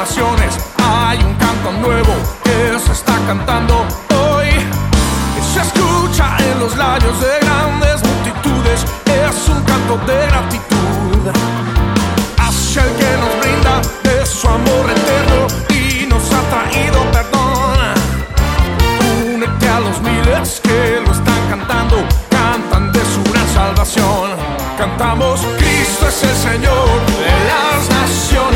Hay un canto nuevo que se está cantando hoy. Que se escucha en los labios de grandes multitudes. Es un canto de gratitud hacia el que nos brinda de su amor eterno y nos ha traído perdón. Únete a los miles que lo están cantando. Cantan de su gran salvación. Cantamos, Cristo es el Señor de las naciones.